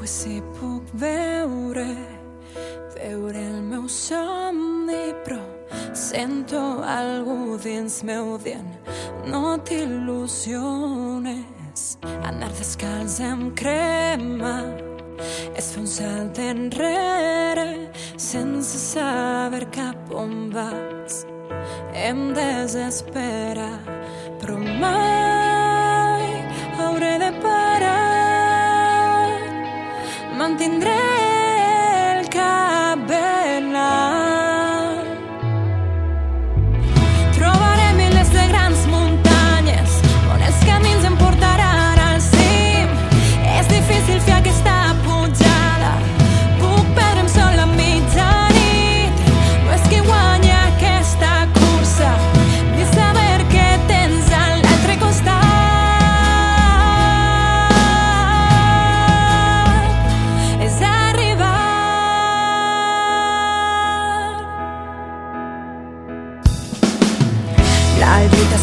Висипок веуре, веурел meu somni pro. Sento algo dins meu dien, no t'il·lusiones. Anar descalç em crema, és fer un salt Sense saber cap on vas, em desespera Però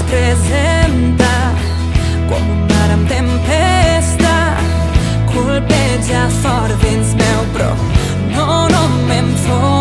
presenta com un mar amb tempesta. Colpeja fort dins meu, però no, no m'enfoca